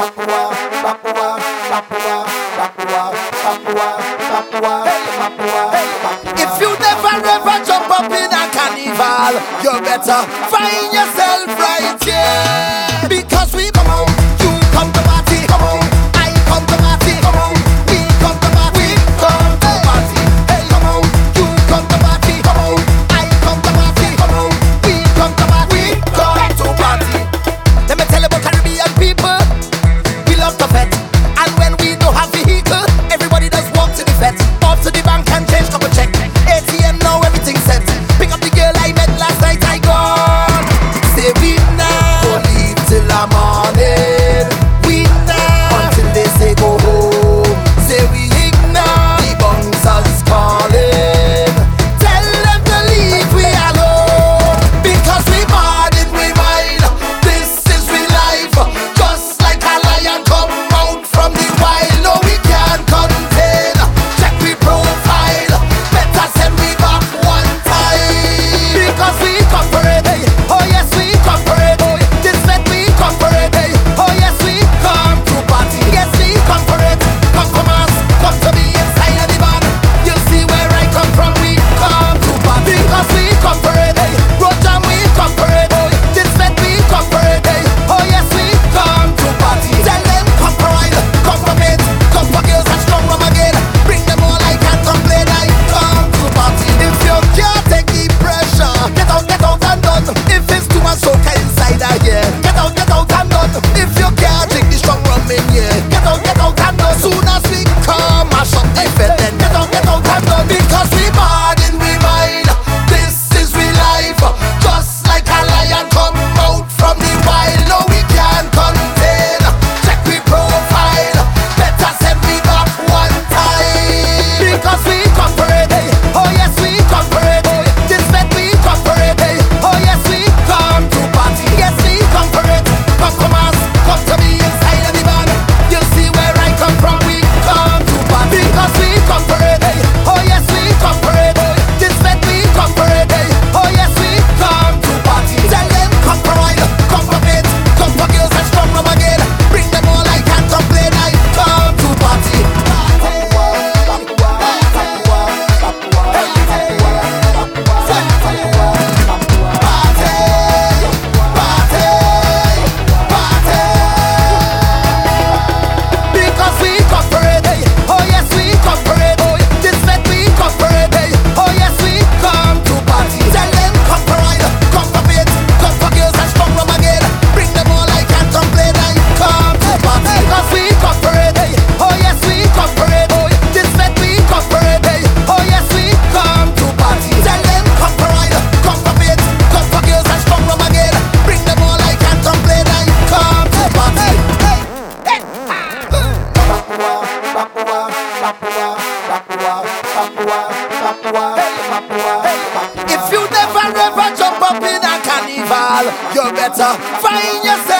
If you never ever jump up in a carnival, you better find yourself right. you better find yourself.